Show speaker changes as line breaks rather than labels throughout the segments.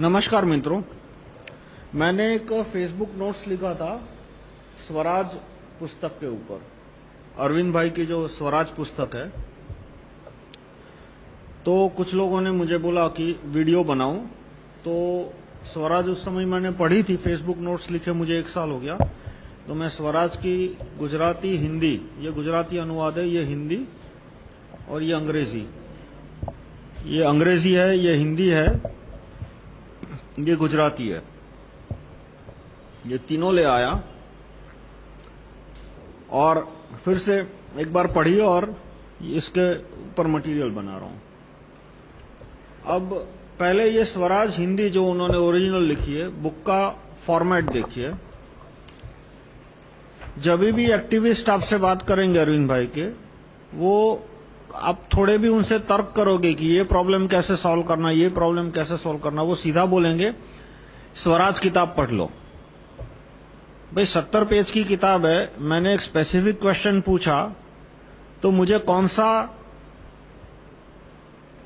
नमस्कार मित्रों, मैंने एक फेसबुक नोट्स लिखा था, स्वराज पुस्तक के ऊपर। अरविंद भाई की जो स्वराज पुस्तक है तो कुछ लोगों ने मुझे बोला कि वीडियो बनाऊँ। तो स्वराज उस समय मैंने पढ़ी थी फेसबुक नोट्स लिखे मुझे एक साल हो गया। तो मैं स्वराज की गुजराती हिंदी, ये गुजराती अनुवाद है, ये हिंदी और ये अंग्रेज़ी। ये अंग्रेज़ी है, ये हिंदी है। ये गुजराती है। ये तीनों ले आया। और फिर से एक बार पढ़ी और इसके ऊपर मटेरियल बना रहा हूँ। अब पहले ये स्वराज हिंदी जो उन्होंने ओरिजिनल लिखी है बुक का फॉर्मेट देखिए। जब भी एक्टिविस्ट आपसे बात करेंगे अरविंद भाई के, वो आप थोड़े भी उनसे तर्क करोगे कि ये प्रॉब्लम कैसे सॉल्व करना, ये प्रॉब्लम कैसे सॉल्व करना, वो सीधा बोलेंगे, स्वराज किताब पढ़ लो। भाई, सत्तर पेज की किताब है, मैंने एक स्पेसिफिक क्वेश्चन पूछा तो मुझे कौन सा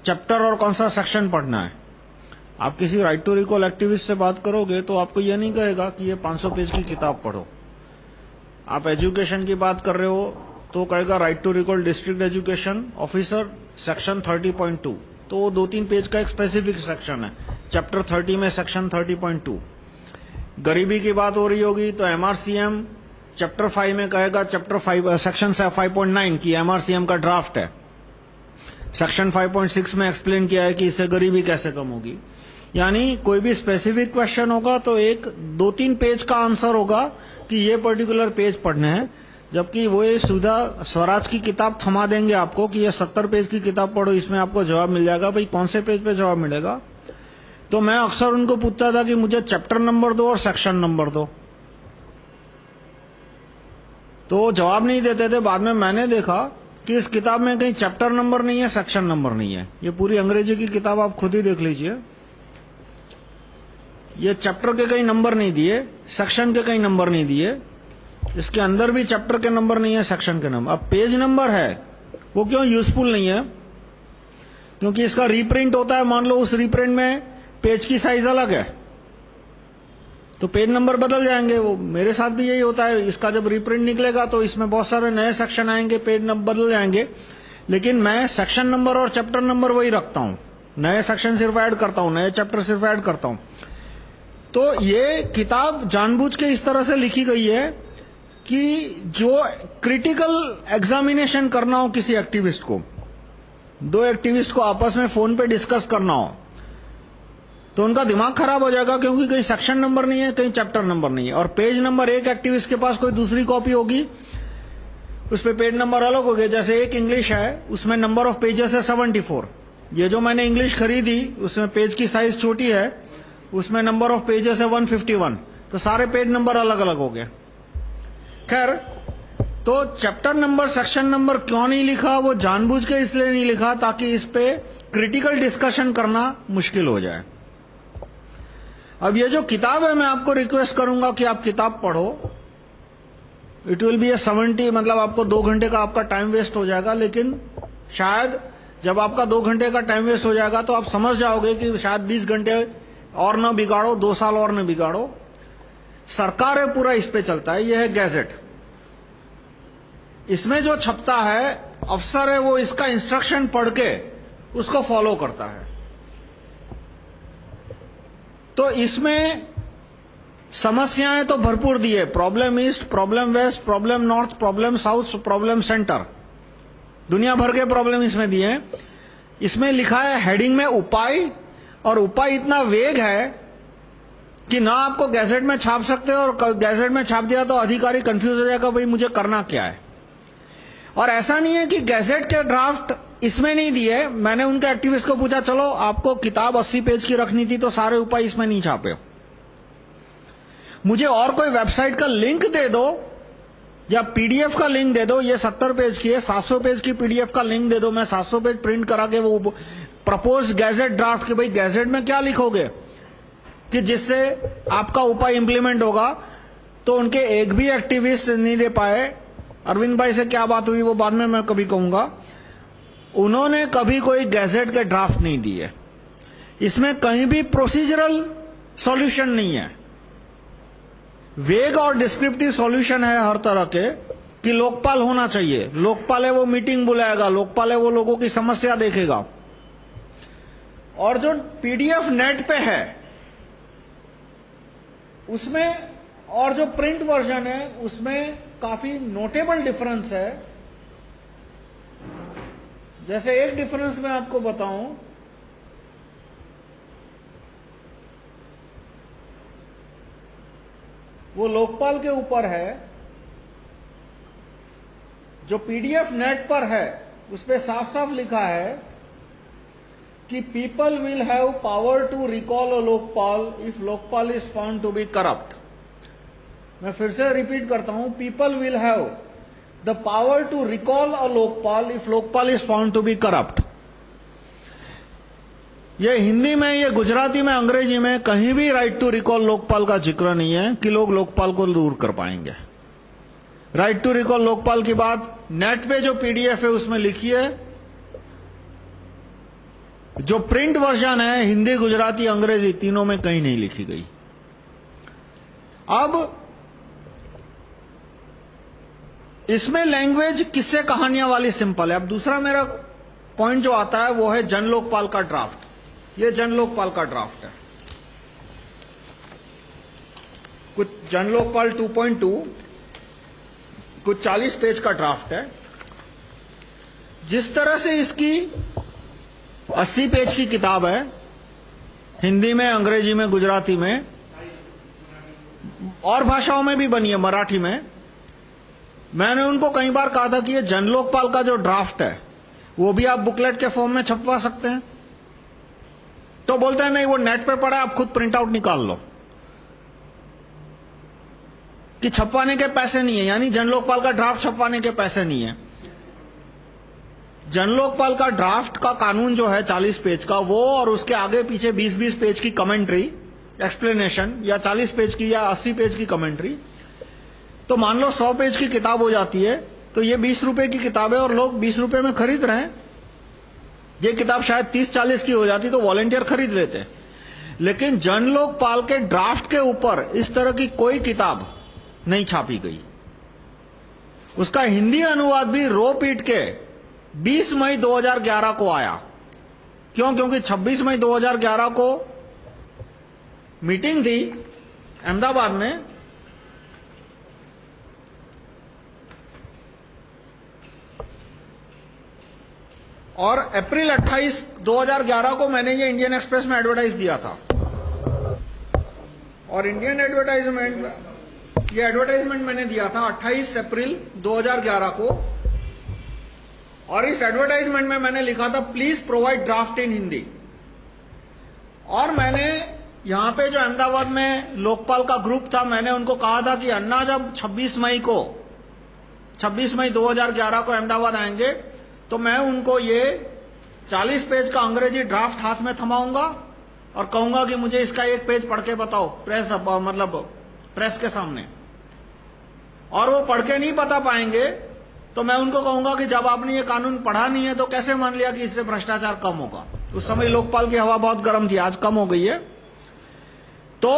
चैप्टर और कौन सा सेक्शन पढ़ना है? आप किसी राइट टू रिकॉल एक्टिविस्ट से बात करोगे तो आपको ये नहीं कहेगा कि ये 500 पेज की किताब पढ़ो। आप एजुकेशन की बात कर रहे हो तो कहेगा right to recall district education officer section 30.2 तो वो दो तीन पेज का एक स्पेसिफिक सेक्शन है। चैप्टर 30 में सेक्शन 30.2 गरीबी की बात हो रही होगी तो एमआरसीएम चैप्टर 5 में कहेगा चैप्टर 5 सेक्शन 5.9 की एमआरसीएम का ड्राफ्ट है। सेक्शन 5.6 में एक्सप्लेन किया है कि इससे गरीबी कैसे कम होगी। यानी कोई भी स्पेसिफिक क्वेश्चन होगा तो एक दो तीन पेज का आंसर होगा कि ये पर्टिकुलर पेज पढ़ने हैं। जबकि वो ये सुविधा स्वराज की किताब थमा देंगे आपको कि ये सत्तर पेज की किताब पढ़ो, इसमें आपको जवाब मिल जाएगा। भाई, कौन से पेज पे जवाब मिलेगा? तो मैं अक्सर उनको पूछता था कि मुझे चैप्टर नंबर दो और सेक्शन नंबर दो। तो जवाब नहीं देते थे। बाद में मैंने देखा कि इस किताब में कहीं चैप्टर नंबर नहीं है, सेक्शन नंबर नहीं है। ये पूरी अंग्रेज़ी की किताब आप खुद ही देख लीजिए। ये चैप्टर के कहीं नंबर नहीं दिए, सेक्शन के कहीं नंबर नहीं दिए। इसके अंदर भी चैप्टर के नंबर नहीं है सेक्शन के नंबर अब पेज नंबर है, वो क्यों यूजफुल नहीं है? क्योंकि इसका रीप्रिंट होता है, मान लो उस रीप्रिंट में पेज की साइज़ अलग है तो पेज नंबर बदल जाएँगे। वो मेरे साथ भी यही होता है, इसका जब रीप्रिंट निकलेगा तो इसमें बहुत सारे नए सेक्शन आएँगे पेज नंबर बदल जाएँगे। लेकिन मैं सेक्शन नंबर और चैप्टर नंबर वही रखता हूँ। नए सेक्शन सिर्फ़ ऐड करता हूँ, नए चैप्टर सिर्फ़ ऐड करता हूँ। तो ये किताब जानबूझ के इस तरह से लिखी गई है कि जो क्रिटिकल एग्जामिनेशन करना हो किसी एक्टिविस्ट को, दो एक्टिविस्ट को आपस में फ़ोन पे डिस्कस करना हो तो उनका दिमाग खराब हो जाएगा क्योंकि कहीं सेक्शन नंबर नहीं है, कहीं चैप्टर नंबर नहीं है। और पेज नंबर एक एक्टिविस्ट के पास कोई दूसरी कॉपी होगी, उस पर पेज नंबर अलग हो गया। जैसे एक इंग्लिश है, उसमें नंबर ऑफ़ पेजेस है 74 ये जो मैंने इंग्लिश खरीदी, उसमें पेज की साइज़ छोटी है, उसमें नंबर ऑफ़ पेजेस है 151 तो सारे पेज नंबर अलग अलग हो गए। खैर तो चैप्टर नंबर सेक्शन नंबर क्यों नहीं लिखा? वो जानबूझ के इसलिए नहीं लिखा ताकि इस पे क्रिटिकल डिस्कशन करना मुश्किल हो जाए। अब ये जो किताब है, मैं आपको रिक्वेस्ट करूँगा कि आप किताब पढ़ो। It will be a seventy मतलब आपको दो घंटे का आपका टाइम वेस्ट हो जाएगा, लेकिन शायद जब आपका दो घंटे का टाइम वेस्ट हो जाएगा तो आप समझ जाओगे कि शायद बीस घंटे और न बिगाड़ो, दो साल और न बिगाड़ो। सरकार है, पूरा इस पे चलता है, ये है गैजेट। इसमें जो छपता है, अफसर है, वो इसका इंस्ट्रक्शन पढ़ के उसको फॉलो करता है। तो इसमें समस्याएँ तो भरपूर दी है। Problem east problem west problem north problem south problem centre दुनिया भर के प्रॉब्लम इसमें दिए हैं। इसमें लिखा है हेडिंग में उपाय, और उपाय इतना वेग है कि ना आपको गैजेट में छाप सकते हो और गैजेट में छाप दिया तो अधिकारी कंफ्यूज हो जाएगा, भाई मुझे करना क्या है? और ऐसा नहीं है कि गैजेट के ड्राफ्ट इसमें नहीं दिए, मैंने उनके एक्टिविस्ट को पूछा, चलो, आपको किताब 80 पेज की रखनी थी तो सारे उपाय इसमें नहीं छापे मुझे और कोई वेबसाइट का लिंक दे दो, या पीडीएफ का लिंक दे दो, ये 70 पेज की है 700 पेज की पीडीएफ का लिंक दे दो, मैं 700 पेज प्रिंट करा के वो प्रपोज गैजेट ड्राफ्ट के, भाई गैजेट में क्या लिखोगे? कि जिससे आपका उपाय इंप्लीमेंट होगा तो उनके एक भी एक्टिविस्ट नहीं दे पाए। अरविंद भाई से क्या बात हुई, वो बाद में मैं कभी कहूँगा। उन्होंने कभी कोई गैजेट के ड्राफ्ट नहीं दिए। इसमें कहीं भी प्रोसीजरल सॉल्यूशन नहीं है। वेग और डिस्क्रिप्टिव सॉल्यूशन है हर तरह के, कि लोकपाल होना चाहिए। लोकपाल है वो मीटिंग बुलाएगा, लोकपाल है वो लोगों की समस्या देखेगा। और जो पीडीएफ नेट पे है उसमें, और जो प्रिंट वर्जन है, उसमें काफ़ी नोटेबल डिफरेंस है। जैसे एक डिफरेंस मैं आपको बताऊँ, वो लोकपाल के ऊपर है, जो पीडीएफ नेट पर है, उस पर साफ़ साफ़ लिखा है कि people will have power to recall a Lokpal if Lokpal is found to be corrupt मैं फिर से रिपीट करता हूँ people will have the power to recall a Lokpal if Lokpal is found to be corrupt ये हिंदी में, ये गुजराती में, अंग्रेज़ी में कहीं भी राइट टू रिकॉल लोकपाल का ज़िक्र नहीं है कि लोग लोकपाल को दूर कर पाएँगे। राइट टू रिकॉल लोकपाल की बात नेट पे जो पीडीएफ है उसमें लिखी है जो प्रिंट वर्जन है, हिंदी, गुजराती, अंग्रेज़ी, तीनों में कहीं नहीं लिखी गई। अब इसमें लैंग्वेज किससे कहानियाँ वाली सिंपल है? अब दूसरा मेरा पॉइंट जो आता है, वो है जन लोकपाल का ड्राफ्ट ये जन लोकपाल का ड्राफ्ट है। कुछ जन लोकपाल 2.2 कुछ 40 पेज का ड्राफ्ट है। जिस तरह से इसकी 80 पेज की किताब है, हिंदी में, अंग्रेज़ी में, गुजराती में, और भाषाओं में भी बनी है, मराठी में। मैंने उनको कई बार कहा था कि ये जन लोकपाल का जो ड्राफ्ट है, वो भी आप बुकलेट के फॉर्म में छपवा सकते हैं। तो बोलते हैं, नहीं, वो नेट पे पड़ा है, आप खुद प्रिंट आउट निकाल लो। कि छपवाने के पैसे नहीं है, यानी जन लोकपाल का ड्राफ्ट छपवाने के पैसे नहीं है। जन लोकपाल का ड्राफ्ट का कानून जो है 40 पेज का, वो और उसके आगे पीछे 20-20 पेज की कमेंट्री एक्सप्लेनेशन या 40 पेज की या 80 पेज की कमेंट्री तो मान लो सौ पेज की किताब हो जाती है तो ये बीस रुपए की किताब है और लोग बीस रुपए में खरीद रहे हैं। ये किताब शायद तीस चालीस की हो जाती तो वॉलेंटियर खरीद लेते लेकिन जन लोकपाल के ड्राफ्ट के ऊपर इस तरह की कोई किताब नहीं छापी गई। उसका हिंदी अनुवाद भी रो पीट के 20 मई 2011 को आया। क्यों? क्योंकि 26 मई 2011 को मीटिंग थी अहमदाबाद में। और अप्रैल 28 2011 को मैंने ये इंडियन एक्सप्रेस में एडवर्टाइज दिया था। और इंडियन एडवर्टाइजमेंट, ये एडवर्टाइजमेंट मैंने दिया था 28 अप्रैल 2011 को। और इस एडवर्टाइजमेंट में मैंने लिखा था please provide draft in Hindi और मैंने यहाँ पे जो अहमदाबाद में लोकपाल का ग्रुप था, मैंने उनको कहा था कि अन्ना, जब 26 मई को 26 मई 2011 को अहमदाबाद आएँगे तो मैं उनको ये 40 पेज का अंग्रेज़ी ड्राफ्ट हाथ में थमाऊँगा और कहूँगा कि मुझे इसका एक पेज पढ़ के बताओ प्रेस मतलब प्रेस के सामने। और वो पढ़ के नहीं बता पाएँगे तो मैं उनको कहूँगा कि जब आपने ये कानून पढ़ा नहीं है तो कैसे मान लिया कि इससे भ्रष्टाचार कम होगा? उस समय लोकपाल की हवा बहुत गर्म थी, आज कम हो गई है। तो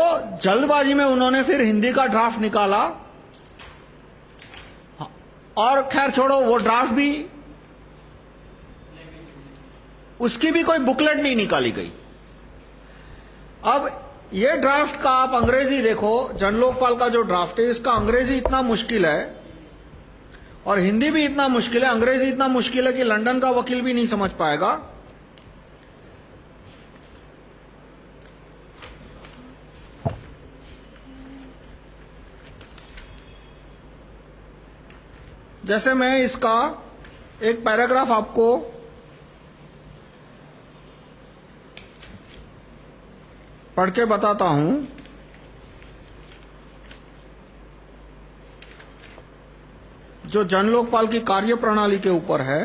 जल्दबाजी में उन्होंने फिर हिंदी का ड्राफ्ट निकाला। और खैर छोड़ो, वो ड्राफ्ट भी, उसकी भी कोई बुकलेट नहीं निकाली गई। अब ये ड्राफ्ट का आप अंग्रेज़ी देखो जन लोकपाल का जो ड्राफ्ट है, इसका अंग्रेज़ी इतना मुश्किल है और हिंदी भी इतना मुश्किल है, अंग्रेज़ी इतना मुश्किल है कि लंदन का वकील भी नहीं समझ पाएगा। जैसे मैं इसका एक पैराग्राफ आपको पढ़ के बताता हूँ। जो जन लोकपाल की कार्य प्रणाली के ऊपर है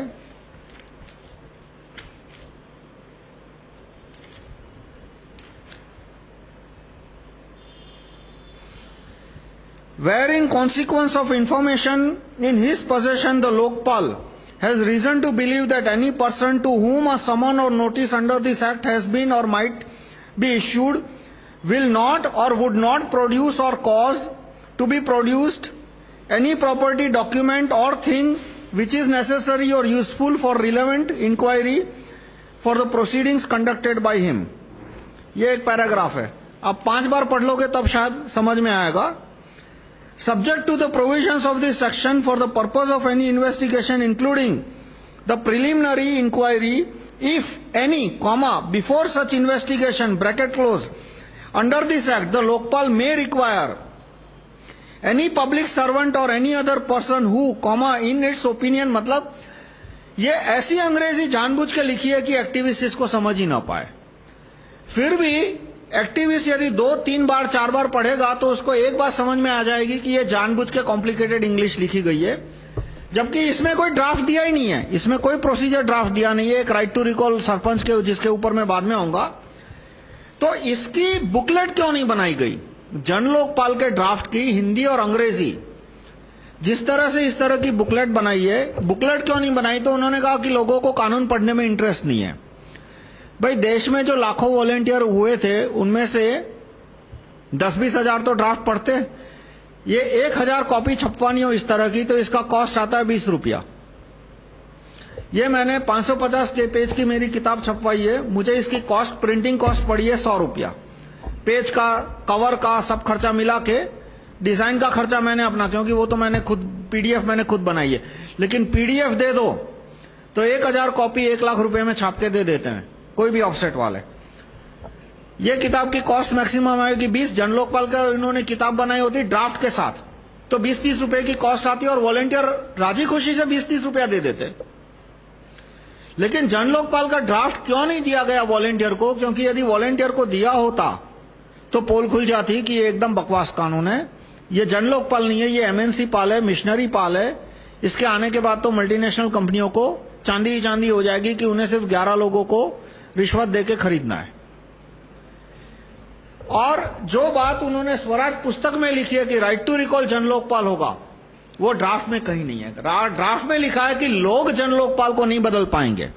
where in consequence of information in his possession the Lokpal has reason to believe that any person to whom a summon or notice under this act has been or might be issued will not or would not produce or cause to be produced any property, document or thing which is necessary or useful for relevant inquiry for the proceedings conducted by him. ये एक paragraph है आप पांच बार पढ़ लोगे तब शायद समझ में आएगा subject to the provisions of this section for the purpose of any investigation including the preliminary inquiry if any comma before such investigation bracket close under this act the lokpal may require any public servant or any other person who, comma, in its opinion मतलब ये ऐसी अंग्रेज़ी जानबूझ के लिखी है कि activist इसको समझ ही ना पाए। फिर भी एक्टिविस्ट यदि दो, तीन बार, चार बार पढ़ेगा तो उसको एक बार समझ में आ जाएगी कि ये जानबूझ के कॉम्प्लिकेटेड इंग्लिश लिखी गई है। जबकि इसमें कोई ड्राफ्ट दिया ही नहीं है। इसमें कोई प्रोसीजर ड्राफ्ट दिया नहीं है। एक राइट टू रिकॉल सरपंच के, जिसके ऊपर मैं बाद में आऊँगा। तो इसकी बुकलेट क्यों नहीं बनाई गई? जन लोकपाल के ड्राफ्ट की हिंदी और अंग्रेज़ी। जिस तरह से इस तरह की बुकलेट बनाई है बुकलेट क्यों नहीं बनाई? तो उन्होंने कहा कि लोगों को कानून पढ़ने में इंटरेस्ट नहीं है। भाई, देश में जो लाखों वॉलेंटियर हुए थे, उनमें से दस बीस हज़ार तो ड्राफ्ट पढ़ते ये एक हज़ार कॉपी छपवानी हो इस तरह की तो इसका कॉस्ट आता है बीस रुपया। ये मैंने 550 पेज की मेरी किताब छपवाई है। मुझे इसकी कॉस्ट प्रिंटिंग कॉस्ट पड़ी है सौ रुपया। पेज का, कवर का सब खर्चा मिला के, डिज़ाइन का खर्चा मैंने अपना, क्योंकि वो तो मैंने खुद, पीडीएफ मैंने खुद बनाई है। लेकिन पीडीएफ दे दो तो एक हज़ार कॉपी एक लाख रुपए में छाप के दे देते हैं, कोई भी ऑफसेट वाले। ये किताब की कॉस्ट मैक्सिमम आएगी बीस जन लोकपाल का इन्होंने किताब बनाई होती ड्राफ्ट के साथ तो बीस तीस रुपए की कॉस्ट आती है और वॉलेंटियर राज़ी खुशी से बीस तीस रुपया दे देते लेकिन जन लोकपाल का ड्राफ्ट क्यों नहीं दिया गया वॉलेंटियर को? क्योंकि यदि वॉलेंटियर को दिया होता तो पोल खुल जाती कि ये एकदम बकवास कानून है। ये जन लोकपाल नहीं है, ये एमएनसी पाल है मिशनरी पाल है। इसके आने के बाद तो मल्टीनेशनल कंपनियों को चांदी ही चांदी हो जाएगी कि उन्हें सिर्फ़ 11 लोगों को रिश्वत देके खरीदना है। और जो बात उन्होंने स्वराज पुस्तक में लिखी है कि right to recall Jan Lokpal होगा, वो ड्राफ्ट में कहीं नहीं है। ड्राफ्ट में लिखा है कि लोग जन लोकपाल को नहीं बदल पाएँगे।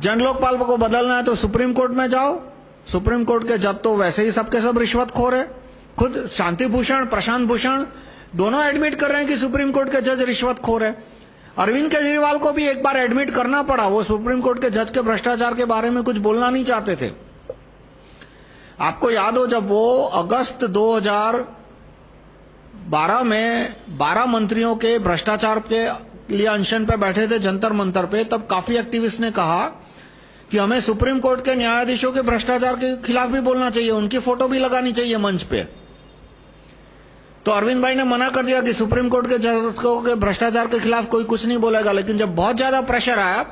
जन लोकपाल को बदलना है तो सुप्रीम कोर्ट में जाओ सुप्रीम कोर्ट के जज तो वैसे ही सबके सब रिश्वत खोर है। खुद शांति भूषण, प्रशांत भूषण, दोनों एडमिट कर रहे हैं कि सुप्रीम कोर्ट के जज रिश्वत खोर है। अरविंद केजरीवाल को भी एक बार एडमिट करना पड़ा। वो सुप्रीम कोर्ट के जज के भ्रष्टाचार के बारे में कुछ बोलना नहीं चाहते थे। आपको याद हो जब वो अगस्त 2012 में 12 मंत्रियों के भ्रष्टाचार के लिए अनशन पर बैठे थे, जंतर मंतर पे, तब काफ़ी एक्टिविस्ट ने कहा कि हमें सुप्रीम कोर्ट के न्यायाधीशों के भ्रष्टाचार के खिलाफ भी बोलना चाहिए, उनकी फ़ोटो भी लगानी चाहिए मंच पे। तो अरविंद भाई ने मना कर दिया कि सुप्रीम कोर्ट के जजों के भ्रष्टाचार के खिलाफ कोई कुछ नहीं बोलेगा, लेकिन जब बहुत ज़्यादा प्रेशर आया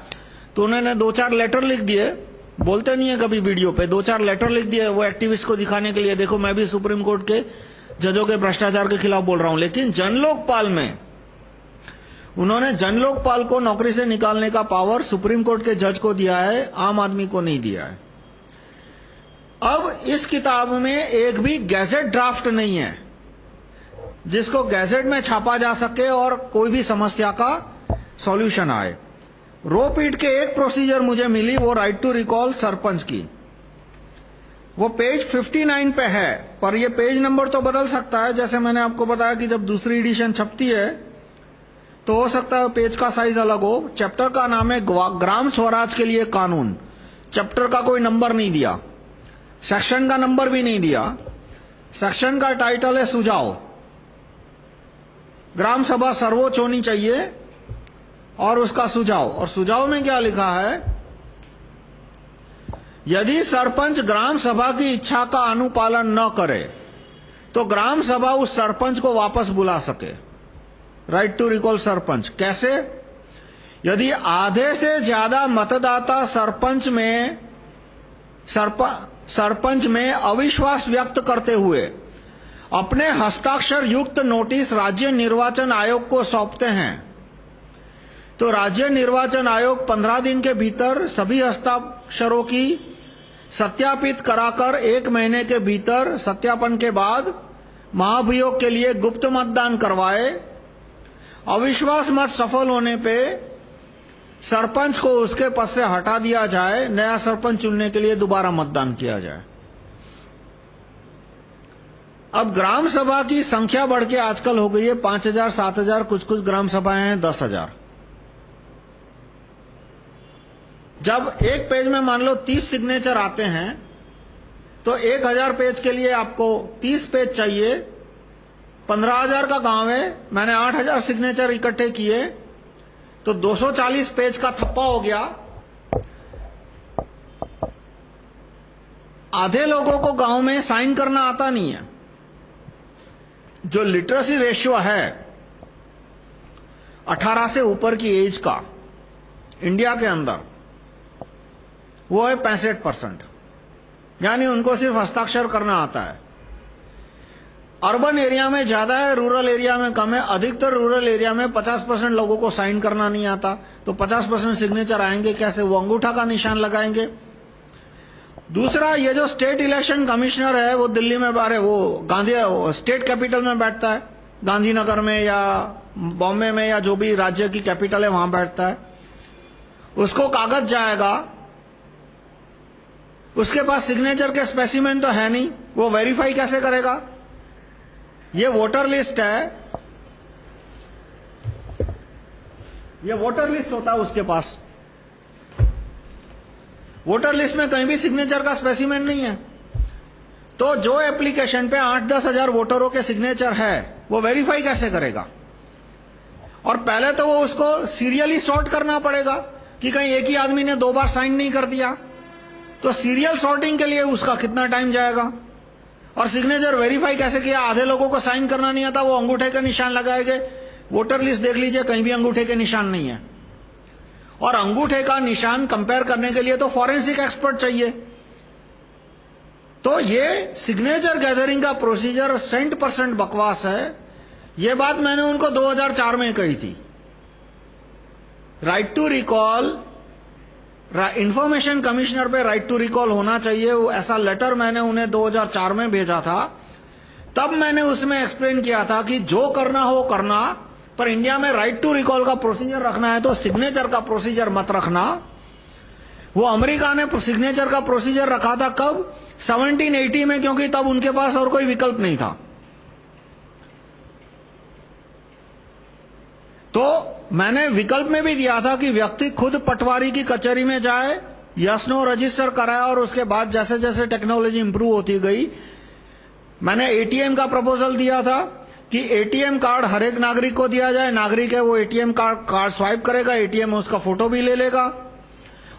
तो उन्होंने दो चार लेटर लिख दिए। बोलते नहीं है कभी वीडियो पे, दो चार लेटर लिख दिए वो एक्टिविस्ट को दिखाने के लिए। देखो, मैं भी सुप्रीम कोर्ट के जजों के भ्रष्टाचार के खिलाफ बोल रहा हूँ, लेकिन जनलोकपाल में उन्होंने जनलोकपाल को नौकरी से निकालने का पावर सुप्रीम कोर्ट के जज को दिया है, आम आदमी को नहीं दिया है। अब इस किताब में एक भी गैजेट ड्राफ्ट नहीं है, जिसको गैजेट में छापा जा सके और कोई भी समस्या का सॉल्यूशन आए। रो पीट के एक प्रोसीजर मुझे मिली, वो राइट टू रिकॉल सरपंच की। वो पेज 59 पे है, पर ये पेज नंबर तो बदल सकता है, जैसे मैंने आपको बताया कि जब दूसरी एडिशन छपती है तो हो सकता है पेज का साइज़ अलग हो। चैप्टर का नाम है ग्राम स्वराज के लिए कानून। चैप्टर का कोई नंबर नहीं दिया। सेक्शन का नंबर भी नहीं दिया। सेक्शन का टाइटल है सुझाव। ग्राम सभा सर्वोच्च होनी चाहिए और उसका सुझाव। और सुझाव में क्या लिखा है? यदि सरपंच ग्राम सभा की इच्छा का अनुपालन न करे तो ग्राम सभा उस सरपंच को वापस बुला सके। राइट टू रिकॉल सरपंच कैसे? यदि आधे से ज़्यादा मतदाता सरपंच में सरप, सरपंच में अविश्वास व्यक्त करते हुए अपने हस्ताक्षर युक्त नोटिस राज्य निर्वाचन आयोग को सौंपते हैं तो राज्य निर्वाचन आयोग 15 दिन के भीतर सभी हस्ताक्षरों की सत्यापित कराकर एक महीने के भीतर सत्यापन के बाद महाभियोग के लिए गुप्त मतदान करवाए। अविश्वास मत सफल होने पे सरपंच को उसके पद से हटा दिया जाए, नया सरपंच चुनने के लिए दोबारा मतदान किया जाए। अब ग्राम सभा की संख्या बढ़ के आजकल हो गई है पाँच हज़ार, सात हज़ार कुछ कुछ ग्राम सभाएँ हैं, दस हज़ार। जब एक पेज में मान लो तीस सिग्नेचर आते हैं तो एक हज़ार पेज के लिए आपको तीस पेज चाहिए पंद्रह हज़ार का गाँव है, मैंने आठ हज़ार सिग्नेचर इकट्ठे किए तो 240 पेज का थप्पा हो गया। आधे लोगों को गाँव में साइन करना आता नहीं है। जो लिटरेसी रेशियो है 18 से ऊपर की एज का, इंडिया के अंदर, वो है पैंसठ परसेंट। यानी उनको सिर्फ़ हस्ताक्षर करना आता है। अर्बन एरिया में ज़्यादा है रूरल एरिया में कम है। अधिकतर रूरल एरिया में 50 परसेंट लोगों को साइन करना नहीं आता। तो 50 परसेंट सिग्नेचर आएँगे कैसे? वो अंगूठा का निशान लगाएँगे। दूसरा, ये जो स्टेट इलेक्शन कमिश्नर है, वो दिल्ली में बारे वो गांधी वो स्टेट कैपिटल में बैठता है। गांधीनगर में या बॉम्बे में या जो भी राज्य की कैपिटल है, वहाँ बैठता है। उसको कागज़ जाएगा। उसके पास सिग्नेचर के स्पेसिमेंट तो है नहीं। वो वेरीफाई कैसे करेगा? ये वोटर लिस्ट है। ये वोटर लिस्ट होता है उसके पास। वोटर लिस्ट में कहीं भी सिग्नेचर का स्पेसिमेन नहीं है। तो जो एप्लीकेशन पे आठ दस हज़ार वोटरों के सिग्नेचर है, वो वेरीफाई कैसे करेगा? और पहले तो वो उसको सीरियली सॉर्ट करना पड़ेगा कि कहीं एक ही आदमी ने दो बार साइन नहीं कर दिया। तो सीरियल सॉर्टिंग के लिए उसका कितना टाइम जाएगा? और सिग्नेचर वेरीफाई कैसे किया? आधे लोगों को साइन करना नहीं आता, वो अंगूठे का निशान लगाएँगे वोटर लिस्ट देख लीजिए, कहीं भी अंगूठे के निशान नहीं है। और अंगूठे का निशान कंपेयर करने के लिए तो फॉरेंसिक एक्सपर्ट चाहिए। तो ये सिग्नेचर गैदरिंग का प्रोसीजर सेंट परसेंट बकवास है। ये बात मैंने उनको 2004 में कही थी। Right to recall information commissioner पे राइट टू रिकॉल होना चाहिए। वो ऐसा लेटर मैंने उन्हें 2004 में भेजा था। तब मैंने उसमें एक्सप्लेन किया था कि जो करना हो करना, पर इंडिया में राइट टू रिकॉल का प्रोसीजर रखना है तो सिग्नेचर का प्रोसीजर मत रखना। वो अमेरिका ने सिग्नेचर का प्रोसीजर रखा था कब? 1780 में, क्योंकि तब उनके पास और कोई विकल्प नहीं था। तो मैंने विकल्प में भी दिया था कि व्यक्ति खुद पटवारी की कचहरी में जाए, यस, नो, रजिस्टर कराए और उसके बाद जैसे जैसे टेक्नोलॉजी इंप्रूव होती गई, मैंने एटीएम का प्रपोजल दिया था कि एटीएम कार्ड हर एक नागरिक को दिया जाए। नागरिक है, वो एटीएम कार्ड कार्ड स्वाइप करेगा एटीएम उसका फ़ोटो भी ले लेगा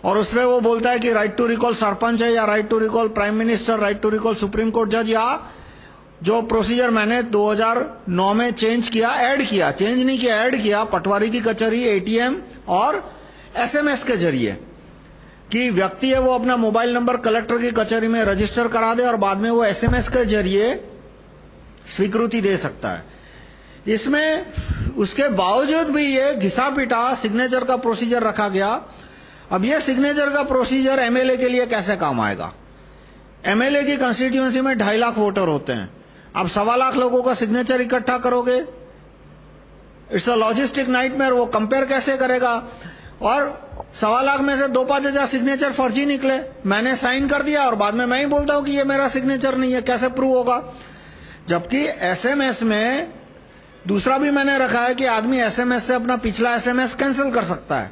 और उसमें वो बोलता है कि राइट टू रिकॉल सरपंच है या right to recall prime minister right to recall supreme court जज या जो प्रोसीजर मैंने 2009 में चेंज किया ऐड किया। चेंज नहीं किया ऐड किया। पटवारी की कचहरी एटीएम और एसएमएस के ज़रिए कि व्यक्ति है वो अपना मोबाइल नंबर कलेक्टर की कचहरी में रजिस्टर करा दे और बाद में वो एसएमएस के ज़रिए स्वीकृति दे सकता है। इसमें उसके बावजूद भी ये घिसा पिटा सिग्नेचर का प्रोसीजर रखा गया। अब ये सिग्नेचर का प्रोसीजर एमएलए के लिए कैसे काम आएगा? एमएलए की कंस्टिट्यूएंसी में ढाई लाख वोटर होते हैं। अब सवा लाख लोगों का सिग्नेचर इकट्ठा करोगे। इट्स अ लॉजिस्टिक नाइटमेयर वो कंपेयर कैसे करेगा? और सवा लाख में से दो पाँच हज़ार सिग्नेचर फर्जी निकले। मैंने साइन कर दिया और बाद में मैं ही बोलता हूँ कि ये मेरा सिग्नेचर नहीं है, कैसे प्रूव होगा? जबकि एसएमएस में दूसरा भी मैंने रखा है कि आदमी एसएमएस से अपना पिछला एसएमएस कैंसिल कर सकता है।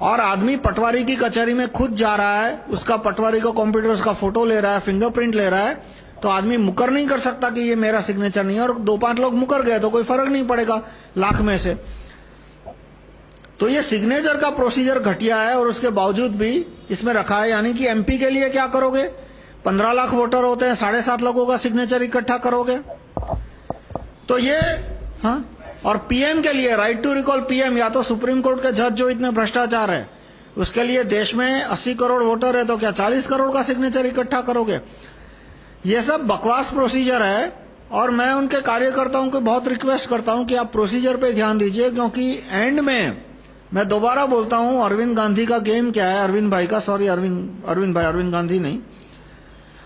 और आदमी पटवारी की कचहरी में खुद जा रहा है, उसका पटवारी का कंप्यूटर उसका फ़ोटो ले रहा है फिंगरप्रिंट ले रहा है तो आदमी मुकर नहीं कर सकता कि ये मेरा सिग्नेचर नहीं है और दो पाँच लोग मुकर गए तो कोई फ़र्क नहीं पड़ेगा लाख में से। तो ये सिग्नेचर का प्रोसीजर घटिया है और उसके बावजूद भी इसमें रखा है, यानी कि एमपी के लिए क्या करोगे? पंद्रह लाख वोटर होते हैं, साढ़े सात लोगों का सिग्नेचर इकट्ठा करोगे। तो ये हाँ और पीएम के लिए राइट टू रिकॉल पीएम या तो सुप्रीम कोर्ट के जज जो इतने भ्रष्टाचार है, उसके लिए देश में 80 करोड़ वोटर है तो क्या 40 करोड़ का सिग्नेचर इकट्ठा करोगे? ये सब बकवास प्रोसीजर है और मैं उनके कार्यकर्ताओं को बहुत रिक्वेस्ट करता हूँ कि आप प्रोसीजर पे ध्यान दीजिए, क्योंकि एंड में मैं दोबारा बोलता हूँ, अरविंद गांधी का गेम क्या है? अरविंद भाई का सॉरी अरविंद अरविंद भाई, अरविंद गांधी नहीं।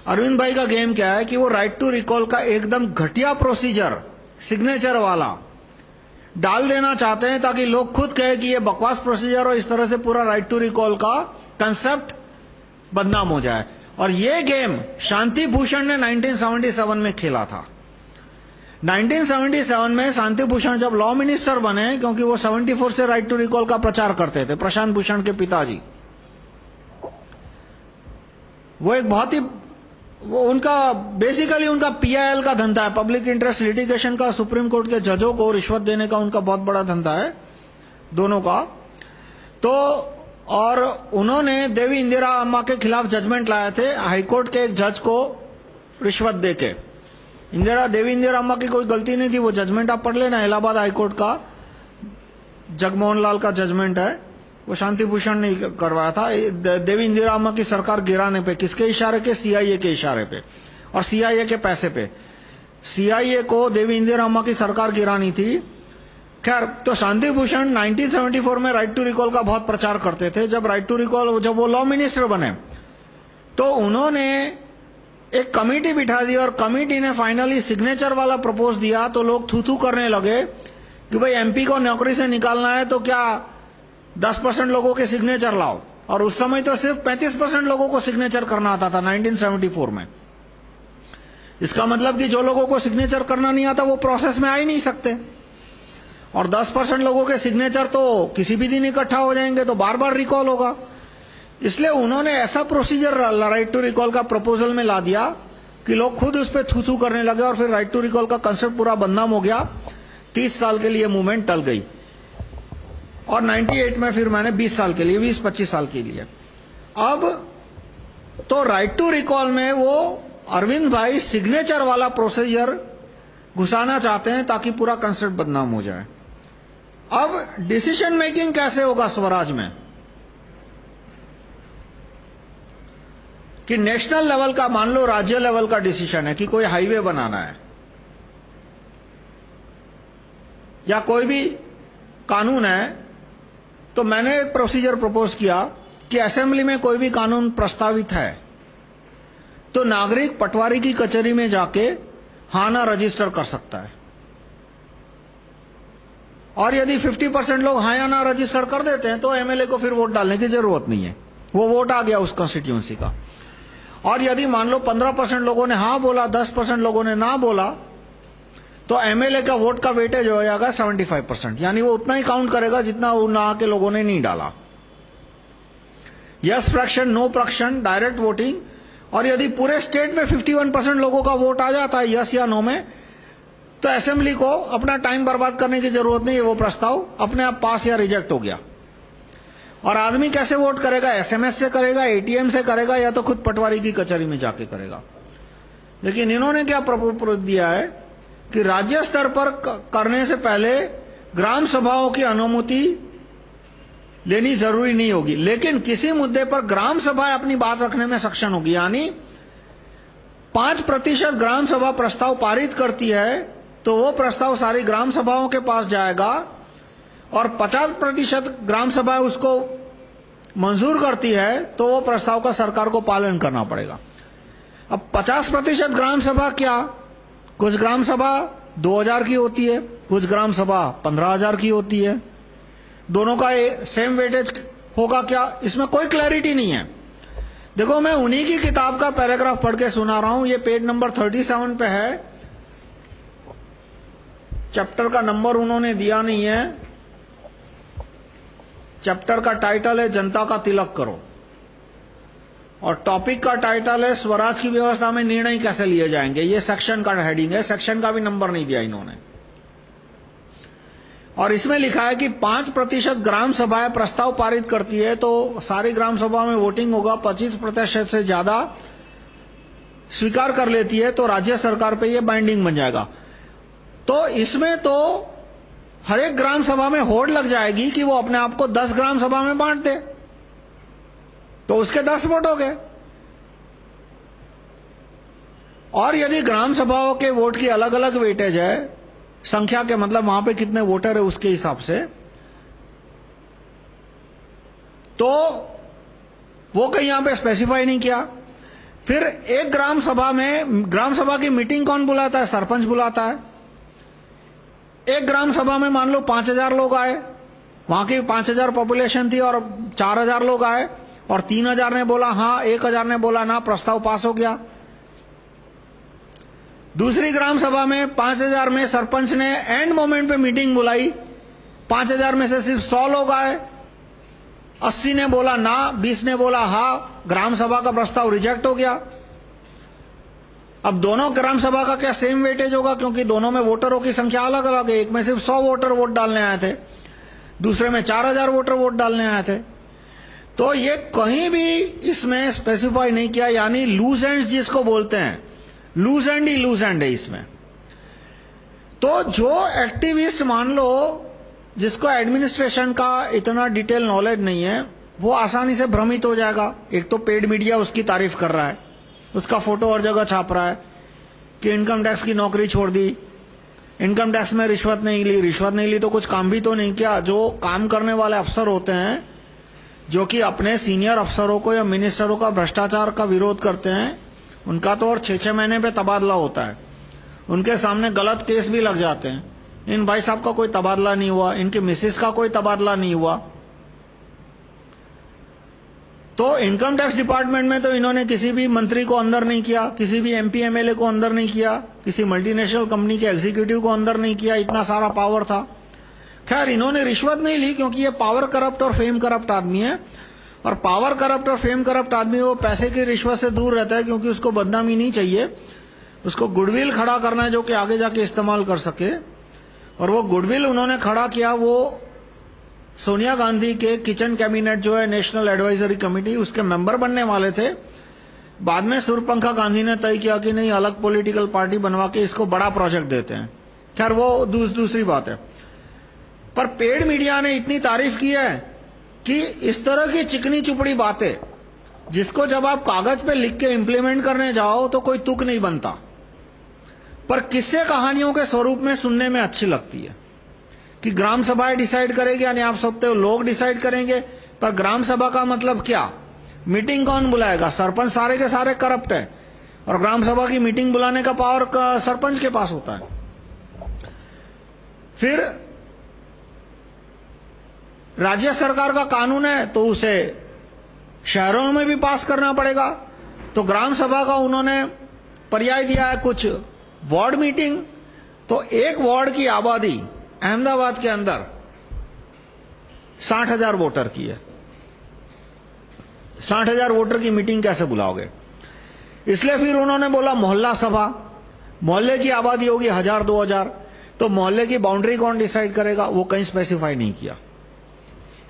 अरविंद भाई का गेम क्या है कि वो राइट टू रिकॉल का एकदम घटिया प्रोसीजर सिग्नेचर वाला, डाल देना चाहते हैं ताकि लोग खुद कहे कि ये बकवास प्रोसीजर और इस तरह से पूरा राइट टू रिकॉल का कंसेप्ट बदनाम हो जाए। और ये गेम शांति भूषण ने 1977 में खेला था। 1977 में शांति भूषण जब लॉ मिनिस्टर बने, क्योंकि वो 74 से राइट टू रिकॉल का प्रचार करते थे, प्रशांत भूषण के पिताजी। वो एक बहुत ही, वो उनका बेसिकली उनका पीआईएल का धंधा है पब्लिक इंटरेस्ट लिटिगेशन का, सुप्रीम कोर्ट के जजों को रिश्वत देने का उनका बहुत बड़ा धंधा है, दोनों का। तो और उन्होंने देवी इंदिरा अम्मा के खिलाफ जजमेंट लाए थे हाईकोर्ट के एक जज को रिश्वत देके इंदिरा, देवी इंदिरा अम्मा की कोई गलती नहीं थी, वो जजमेंट आप पढ़ लेना, इलाहाबाद हाईकोर्ट का जगमोहन लाल का जजमेंट है। वो शांति भूषण ने करवाया था। देवी इंदिरा अम्मा की सरकार गिराने पे, किसके इशारे के सीआईए के इशारे पे। और सीआईए के पैसे पे। सीआईए को देवी इंदिरा अम्मा की सरकार गिरानी थी। खैर तो शांति भूषण 1974 में राइट टू रिकॉल का बहुत प्रचार करते थे। जब राइट टू रिकॉल जब वो लॉ मिनिस्टर बने तो उन्होंने एक कमेटी बिठा दी और कमेटी ने फाइनली सिग्नेचर वाला प्रपोज दिया तो लोग थू थू करने लगे कि भाई एमपी को नौकरी से निकालना है तो क्या 10 परसेंट लोगों के सिग्नेचर लाओ? और उस समय तो सिर्फ़ 35 परसेंट लोगों को सिग्नेचर करना आता था 1974 में। इसका मतलब कि जो लोगों को सिग्नेचर करना नहीं आता, वो प्रोसेस में आ ही नहीं सकते। और 10 परसेंट लोगों के सिग्नेचर तो किसी भी दिन इकट्ठा हो जाएँगे तो बार बार रिकॉल होगा। इसलिए उन्होंने ऐसा प्रोसीजर राइट टू रिकॉल का प्रपोजल में ला दिया कि लोग खुद उस पर थू थू करने लगे और फिर राइट टू रिकॉल का कंसेप्ट पूरा बदनाम हो गया। 30 साल के लिए मूवमेंट टल गई। और 98 में फिर मैंने 20 साल के लिए 20-25 साल के लिए। अब तो राइट टू रिकॉल में वो अरविंद भाई सिग्नेचर वाला प्रोसीजर घुसाना चाहते हैं ताकि पूरा कंसेप्ट बदनाम हो जाए। अब डिसीज़न मेकिंग कैसे होगा स्वराज में? कि नेशनल लेवल का मान लो, राज्य लेवल का डिसीज़न है कि कोई हाईवे बनाना है। या कोई भी कानून है तो मैंने एक प्रोसीजर प्रपोज किया कि असेंबली में कोई भी कानून प्रस्तावित है तो नागरिक पटवारी की कचहरी में जाके हाना रजिस्टर कर सकता है। और यदि 50 परसेंट लोग हाँ या ना रजिस्टर कर देते हैं तो एमएलए को फिर वोट डालने की ज़रूरत नहीं है। वो वोट आ गया उस कॉन्स्टिट्यूंसी का। और यदि मान लो 15 परसेंट लोगों ने हाँ बोला 10 परसेंट लोगों ने ना बोला तो एमएलए का वोट का वेटेज हो जाएगा 75 परसेंट यानी वो उतना ही काउंट करेगा जितना वो ना के लोगों ने नहीं डाला। Yes fraction no fraction direct voting और यदि पूरे स्टेट में 51 परसेंट लोगों का वोट आ जाता है यस या नो में तो असेंबली को अपना टाइम बर्बाद करने की ज़रूरत नहीं है वो प्रस्ताव अपने आप पास या रिजेक्ट हो गया। और आदमी कैसे वोट करेगा? एसएमएस से करेगा एटीएम से करेगा, या तो खुद पटवारी की कचहरी में जाके करेगा? लेकिन इन्होंने क्या प्रपोज दिया है कि राज्य स्तर पर करने से पहले ग्राम सभाओं की अनुमति लेनी ज़रूरी नहीं होगी। लेकिन किसी मुद्दे पर ग्राम सभा अपनी बात रखने में सक्षम होगी। यानी पाँच प्रतिशत ग्राम सभा प्रस्ताव पारित करती है तो वो प्रस्ताव सारी ग्राम सभाओं के पास जाएगा और पचास प्रतिशत ग्राम सभा उसको मंजूर करती है तो वो प्रस्ताव का सरकार को पालन करना पड़ेगा। अब पचास प्रतिशत ग्राम सभा क्या? कुछ ग्राम सभा 2000 की होती है, कुछ ग्राम सभा 15000 की होती है। दोनों का सेम वेटेज होगा क्या? इसमें कोई क्लैरिटी नहीं है। देखो, मैं उन्हीं की किताब का पैराग्राफ पढ़ के सुना रहा हूँ, ये पेज नंबर 37 पे है। चैप्टर का नंबर उन्होंने दिया नहीं है। चैप्टर का टाइटल है, जनता का तिलक करो। और टॉपिक का टाइटल है, स्वराज की व्यवस्था में निर्णय कैसे लिए जाएँगे? ये सेक्शन का हेडिंग है। सेक्शन का भी नंबर नहीं दिया इन्होंने। और इसमें लिखा है कि पाँच प्रतिशत ग्राम सभाएँ प्रस्ताव पारित करती है तो सारी ग्राम सभा में वोटिंग होगा। पच्चीस प्रतिशत से ज़्यादा स्वीकार कर लेती है तो राज्य सरकार पे ये बाइंडिंग बन जाएगा। तो इसमें तो हर एक ग्राम सभा में होड़ लग जाएगी कि वो अपने आप को दस ग्राम सभा में बांट दे। तो उसके दस वोट हो गए। और यदि ग्राम सभाओं के वोट की अलग अलग वेटेज है, संख्या के मतलब वहाँ पे कितने वोटर है उसके हिसाब से तो वो कहीं यहाँ पे स्पेसिफाई नहीं किया। फिर एक ग्राम सभा में, ग्राम सभा की मीटिंग कौन बुलाता है? सरपंच बुलाता है। एक ग्राम सभा में मान लो 5000 लोग आए, वहाँ की 5000 पॉपुलेशन थी और 4000 लोग आए, और 3000 ने बोला हाँ 1000 ने बोला, ना, प्रस्ताव पास हो गया। दूसरी ग्राम सभा में 5000 में सरपंच ने एंड मोमेंट पे मीटिंग बुलाई। 5000 में से सिर्फ़ 100 लोग आए। 80 ने बोला, ना 20 ने बोला हाँ ग्राम सभा का प्रस्ताव रिजेक्ट हो गया। अब दोनों ग्राम सभा का क्या सेम वेटेज होगा? क्योंकि दोनों में वोटरों की संख्या अलग अलग है। एक में सिर्फ़ 100 वोटर वोट डालने आए थे। दूसरे में 4000 वोटर वोट डालने आए थे। तो ये कहीं भी इसमें स्पेसिफाई नहीं किया, यानी लूज एंड जिसको बोलते हैं। लूज एंड ही लूज एंड है इसमें। तो जो एक्टिविस्ट मान लो, जिसको एडमिनिस्ट्रेशन का इतना डिटेल नॉलेज नहीं है, वो आसानी से भ्रमित हो जाएगा। एक तो पेड मीडिया उसकी तारीफ़ कर रहा है। उसका फ़ोटो हर जगह छाप रहा है कि इनकम टैक्स की नौकरी छोड़ दी। इनकम टैक्स में रिश्वत नहीं ली। रिश्वत नहीं ली तो कुछ काम भी तो नहीं किया। जो काम करने वाले अफसर होते हैं, जो कि अपने सीनियर अफसरों को या मिनिस्टरों का भ्रष्टाचार का विरोध करते हैं, उनका तो और छह छह महीने पे तबादला होता है। उनके सामने गलत केस भी लग जाते हैं। इन भाई साहब का कोई तबादला नहीं हुआ। इनके मिसिस का कोई तबादला नहीं हुआ। तो इनकम टैक्स डिपार्टमेंट में तो इन्होंने किसी भी मंत्री को अंदर नहीं किया, किसी भी एमपी एमएलए को अंदर नहीं किया, किसी मल्टीनेशनल कंपनी के एग्जीक्यूटिव को अंदर नहीं किया, इतना सारा पावर था। खैर, इन्होंने रिश्वत नहीं ली क्योंकि ये पावर करप्ट और फेम करप्ट आदमी है। और पावर करप्ट और फेम करप्ट आदमी, वो पैसे की रिश्वत से दूर रहता है क्योंकि उसको बदनामी नहीं चाहिए। उसको गुडविल खड़ा करना है जो कि आगे जाके इस्तेमाल कर सके। और वो गुडविल उन्होंने खड़ा किया, वो सोनिया गांधी के किचन कैबिनेट जो है नेशनल एडवाइजरी कमेटी उसके मेंबर बनने वाले थे। बाद में सूर्यपंखा गांधी ने तय किया कि नहीं अलग पॉलिटिकल पार्टी बनवा के इसको बड़ा प्रोजेक्ट देते हैं। खैर वो दूस, दूसरी बात है। पर पेड मीडिया ने इतनी तारीफ़ की है कि इस तरह की चिकनी चुपड़ी बातें जिसको जब आप कागज़ पे लिख के इंप्लीमेंट करने जाओ तो कोई तुक नहीं बनता। पर किस्से कहानियों के स्वरूप में सुनने में अच्छी लगती है। कि ग्राम सभाएँ डिसाइड करेगी, यानी आप सोचते हो लोग डिसाइड करेंगे, पर ग्राम सभा का मतलब क्या? मीटिंग कौन बुलाएगा? सरपंच सारे के सारे करप्ट है, और ग्राम सभा की मीटिंग बुलाने का पावर का, सरपंच के पास होता है। फिर राज्य सरकार का कानून है तो उसे शहरों में भी पास करना पड़ेगा। तो ग्राम सभा का उन्होंने पर्याय दिया है कुछ वार्ड मीटिंग तो एक वार्ड की आबादी अहमदाबाद के अंदर साठ हज़ार वोटर की है। साठ हज़ार वोटर की मीटिंग कैसे बुलाओगे? इसलिए फिर उन्होंने बोला, मोहल्ला सभा, मोहल्ले की आबादी होगी हज़ार, दो हज़ार। तो मोहल्ले की बाउंड्री कौन डिसाइड करेगा? वो कहीं स्पेसिफाई नहीं किया।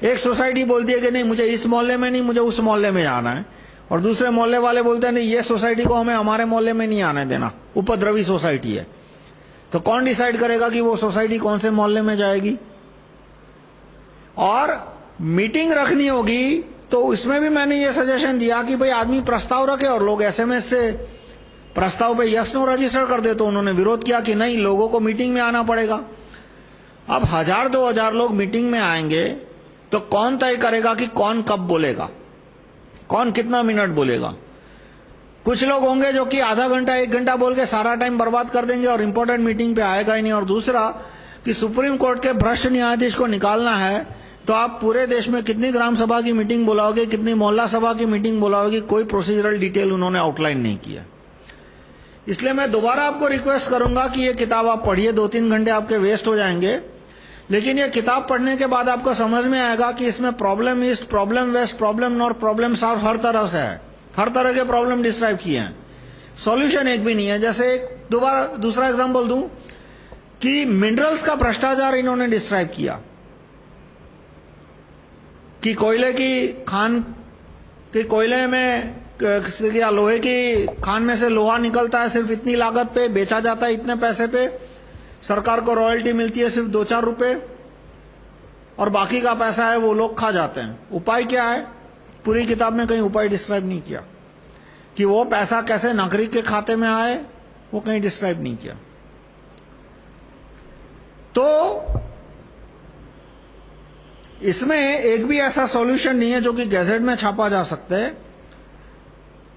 एक सोसाइटी बोलती है कि नहीं, मुझे इस मोहल्ले में नहीं, मुझे उस मोहल्ले में जाना है। और दूसरे मोहल्ले वाले बोलते हैं, नहीं, ये सोसाइटी को हमें हमारे मोहल्ले में नहीं आने देना। उपद्रवी सोसाइटी है। तो कौन डिसाइड करेगा कि वो सोसाइटी कौन से मोहल्ले में जाएगी? और मीटिंग रखनी होगी तो उसमें भी मैंने ये सजेशन दिया कि भाई आदमी प्रस्ताव रखे और लोग एसएमएस से प्रस्ताव पे यस नो रजिस्टर कर दे तो उन्होंने विरोध किया कि नहीं, लोगों को मीटिंग में आना पड़ेगा। अब हज़ार दो हज़ार लोग मीटिंग में आएँगे तो कौन तय करेगा कि कौन कब बोलेगा? कौन कितना मिनट बोलेगा? कुछ लोग होंगे जो कि आधा घंटा, एक घंटा बोल के सारा टाइम बर्बाद कर देंगे और इम्पोर्टेंट मीटिंग पे आएगा ही नहीं। और दूसरा, कि सुप्रीम कोर्ट के भ्रष्ट न्यायाधीश को निकालना है तो आप पूरे देश में कितनी ग्राम सभा की मीटिंग बुलाओगे, कितनी मोहल्ला सभा की मीटिंग बुलाओगे, कोई प्रोसीजरल डिटेल उन्होंने आउटलाइन नहीं किया। इसलिए मैं दोबारा आपको रिक्वेस्ट करूँगा कि ये किताब आप पढ़िए दो तीन घंटे आपके वेस्ट हो जाएँगे। लेकिन ये किताब पढ़ने के बाद आपको समझ में आएगा कि इसमें problem east problem west problem north problem south हर तरह से है। हर तरह के प्रॉब्लम डिस्क्राइब किए हैं। सॉल्यूशन एक भी नहीं है। जैसे एक दोबारा दूसरा एग्जांपल दूँ कि मिनरल्स का भ्रष्टाचार इन्होंने डिस्क्राइब किया। कि कोयले की खान, कि कोयले में या लोहे की खान में से लोहा निकलता है, सिर्फ़ इतनी लागत पे बेचा जाता है इतने पैसे पे। सरकार को रॉयल्टी मिलती है सिर्फ़ दो चार रुपए। और बाकी का पैसा है वो लोग खा जाते हैं। उपाय क्या है? पूरी किताब में कहीं उपाय डिस्क्राइब नहीं किया कि वो पैसा कैसे नागरिक के खाते में आए, वो कहीं डिस्क्राइब नहीं किया। तो इसमें एक भी ऐसा सॉल्यूशन नहीं है जो कि गैजेट में छापा जा सकता। है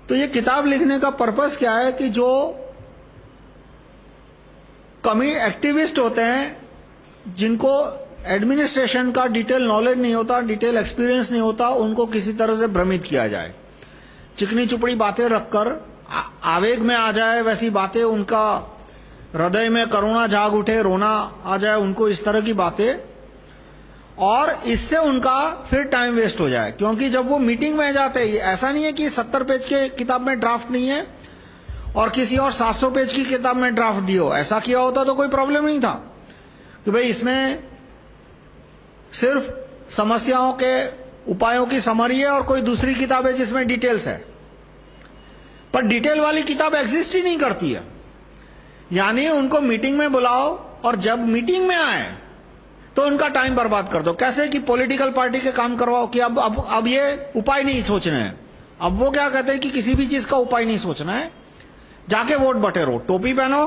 तो ये किताब लिखने का पर्पस क्या है कि जो कमी एक्टिविस्ट होते हैं, जिनको एडमिनिस्ट्रेशन का डिटेल नॉलेज नहीं होता, डिटेल एक्सपीरियंस नहीं होता, उनको किसी तरह से भ्रमित किया जाए। चिकनी चुपड़ी बातें रखकर आवेग में आ जाए वैसी बातें उनका हृदय में करुणा जाग उठे, रोना आ जाए उनको इस तरह की बातें और इससे उनका फिर टाइम वेस्ट हो जाए क्योंकि जब वो मीटिंग में जाते हैं ऐसा नहीं है कि 70 पेज के किताब में ड्राफ्ट नहीं है और किसी और 700 पेज की किताब में ड्राफ्ट दियो ऐसा किया होता तो कोई प्रॉब्लम नहीं था कि भाई इसमें सिर्फ़ समस्याओं के उपायों की समरी है और कोई दूसरी किताब है जिसमें डिटेल्स है। पर डिटेल वाली किताब एग्जिस्ट ही नहीं करती है। यानी उनको मीटिंग में बुलाओ और जब मीटिंग में आए तो उनका टाइम बर्बाद कर दो। कैसे कि पॉलिटिकल पार्टी के काम करवाओ कि अब अब अब ये उपाय नहीं सोचने हैं। अब वो क्या कहते हैं कि किसी भी चीज़ का उपाय नहीं सोचना है। जाके वोट बटेरो। टोपी पहनो।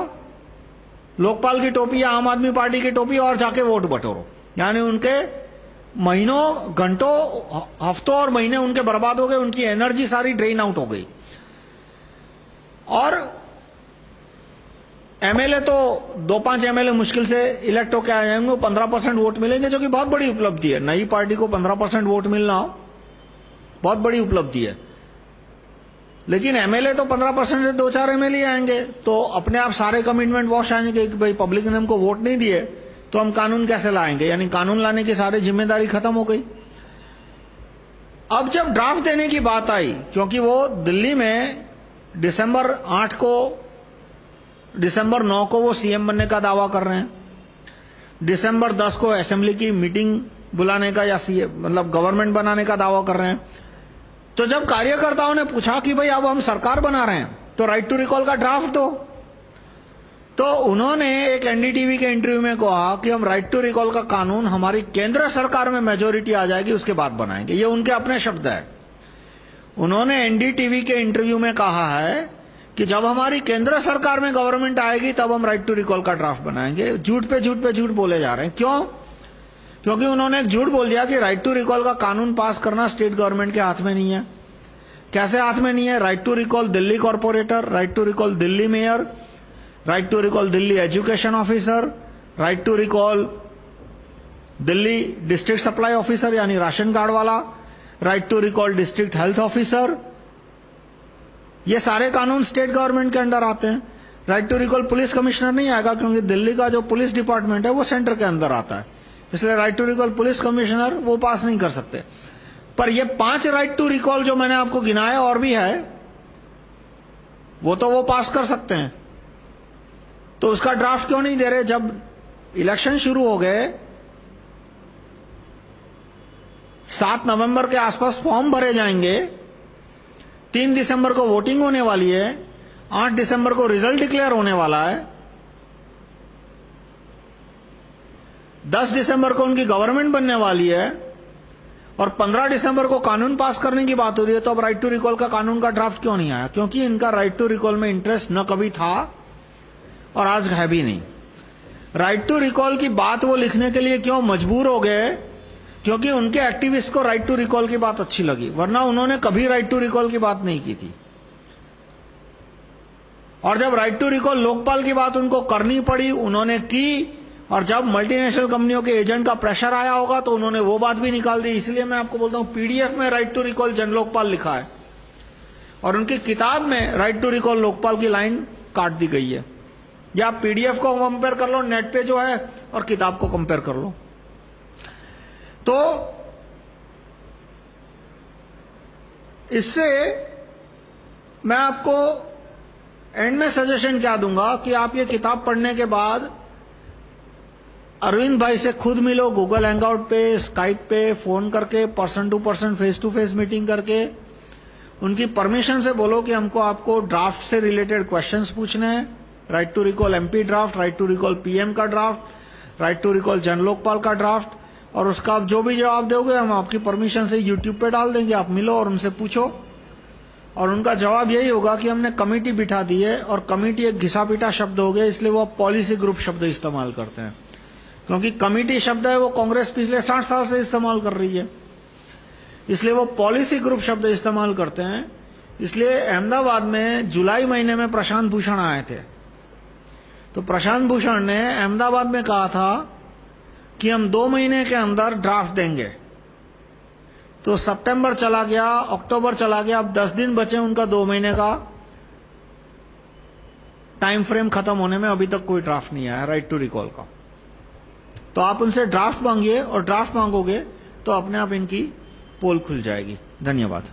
लोकपाल की टोपी या आम आदमी पार्टी की टोपी और जाके वोट बटोरो। यानी उनके महीनों, घंटों, हफ्तों और महीने उनके बर्बाद हो गए, उनकी एनर्जी सारी ड्रेन आउट हो गई। और एमएलए तो दो पाँच एमएलए मुश्किल से इलेक्ट होकर आ जाएँगे पंद्रह परसेंट वोट मिलेंगे, जो कि बहुत बड़ी उपलब्धि है। नई पार्टी को पंद्रह परसेंट वोट मिलना हो, बहुत बड़ी उपलब्धि है। लेकिन एमएलए तो पंद्रह परसेंट से दो चार एमएलए आएँगे तो अपने आप सारे कमिटमेंट वॉश आएँगे कि भाई पब्लिक ने हमको वोट नहीं दिए। तो हम कानून कैसे लाएँगे? यानी कानून लाने की सारी ज़िम्मेदारी खत्म हो गई। अब जब ड्राफ्ट देने की बात आई, क्योंकि वो दिल्ली में दिसंबर 8 को, दिसंबर 9 को वो सीएम बनने का दावा कर रहे हैं। दिसंबर 10 को असेंबली की मीटिंग बुलाने का या सीएम मतलब गवर्नमेंट बनाने का दावा कर रहे हैं। तो जब कार्यकर्ताओं ने पूछा कि भाई अब हम सरकार बना रहे हैं तो राइट टू रिकॉल का ड्राफ्ट दो। तो उन्होंने एक एनडीटीवी के इंटरव्यू में कहा कि हम राइट टू रिकॉल का कानून हमारी केंद्र सरकार में मेजोरिटी आ जाएगी, उसके बाद बनाएँगे। ये उनके अपने शब्द है। उन्होंने एनडीटीवी के इंटरव्यू में कहा है कि जब हमारी केंद्र सरकार में गवर्नमेंट आएगी, तब हम राइट टू रिकॉल का ड्राफ्ट बनाएँगे। झूठ पे झूठ पे झूठ बोले जा रहे हैं। क्यों? क्योंकि उन्होंने झूठ बोल दिया कि राइट टू रिकॉल का कानून पास करना स्टेट गवर्नमेंट के हाथ में नहीं है। कैसे हाथ में नहीं है? Right to recall Delhi corporator right to recall Delhi mayor right to recall Delhi education officer, right to recall Delhi district supply officer यानी राशन कार्ड वाला, right to recall district health officer, ये सारे कानून state government के under आते हैं। Right to recall police commissioner नहीं आएगा क्योंकि दिल्ली का जो पुलिस डिपार्टमेंट है वो सेंटर के अंदर आता है। इसलिए right to recall police commissioner वो पास नहीं कर सकते। पर ये पाँच राइट टू रिकॉल जो मैंने आपको गिनाया और भी है वो तो वो पास कर सकते हैं। तो उसका ड्राफ्ट क्यों नहीं दे रहे? जब इलेक्शन शुरू हो गए, सात नवंबर के आसपास फॉर्म भरे जाएँगे, तीन दिसंबर को वोटिंग होने वाली है, आठ दिसंबर को रिज़ल्ट डिक्लेयर होने वाला है, दस दिसंबर को उनकी गवर्नमेंट बनने वाली है, और पंद्रह दिसंबर को कानून पास करने की बात हो रही है तो अब राइट टू रिकॉल का कानून का ड्राफ्ट क्यों नहीं आया? क्योंकि इनका राइट टू रिकॉल में इंटरेस्ट न कभी था। और आज है भी नहीं। राइट टू रिकॉल की बात वो लिखने के लिए क्यों मजबूर हो गए? क्योंकि उनके एक्टिविस्ट को राइट टू रिकॉल की बात अच्छी लगी, वरना उन्होंने कभी राइट टू रिकॉल की बात नहीं की थी। और जब राइट टू रिकॉल लोकपाल की बात उनको करनी पड़ी, उन्होंने की, और जब मल्टीनेशनल कंपनियों के एजेंट का प्रेशर आया होगा तो उन्होंने वो बात भी निकाल दी। इसलिए मैं आपको बोलता हूँ पीडीएफ में right to recall Jan Lokpal लिखा है। और उनकी किताब में राइट टू रिकॉल लोकपाल की लाइन काट दी गई है। या पीडीएफ को कंपेयर कर लो नेट पे जो है, और किताब को कंपेयर कर लो। तो इससे मैं आपको एंड में सजेशन क्या दूँगा कि आप ये किताब पढ़ने के बाद अरविंद भाई से खुद मिलो गूगल हैंगआउट पे स्काइप पे फ़ोन करके person to person face to face meeting करके। उनकी परमिशन से बोलो कि हमको आपको ड्राफ्ट से रिलेटेड क्वेश्चंस पूछने हैं। Right to recall MP draft right to recall PM का draft right to recall Jan Lokpal का ड्राफ्ट और उसका आप जो भी जवाब दोगे, हम आपकी परमिशन से यूट्यूब पे डाल देंगे। आप मिलो और उनसे पूछो। और उनका जवाब यही होगा कि हमने कमिटी बिठा दी है, और कमिटी एक घिसा पीटा शब्द हो गया, इसलिए वो पॉलिसी ग्रुप शब्द इस्तेमाल करते हैं। क्योंकि कमिटी शब्द है, वो कांग्रेस पिछले साठ साल से इस्तेमाल कर रही है। इसलिए वो पॉलिसी ग्रुप शब्द इस्तेमाल करते हैं। इसलिए अहमदाबाद में जुलाई महीने में प्रशांत भूषण आए थे। तो प्रशांत भूषण ने अहमदाबाद में कहा था कि हम दो महीने के अंदर ड्राफ्ट देंगे। तो सितंबर चला गया, अक्टूबर चला गया, अब दस दिन बचे उनका दो महीने का। टाइम फ्रेम खत्म होने में अभी तक कोई ड्राफ्ट नहीं आया राइट टू रिकॉल का। तो आप उनसे ड्राफ्ट मांगिए और ड्राफ्ट मांगोगे तो अपने आप इनकी पोल खुल जाएगी। धन्यवाद।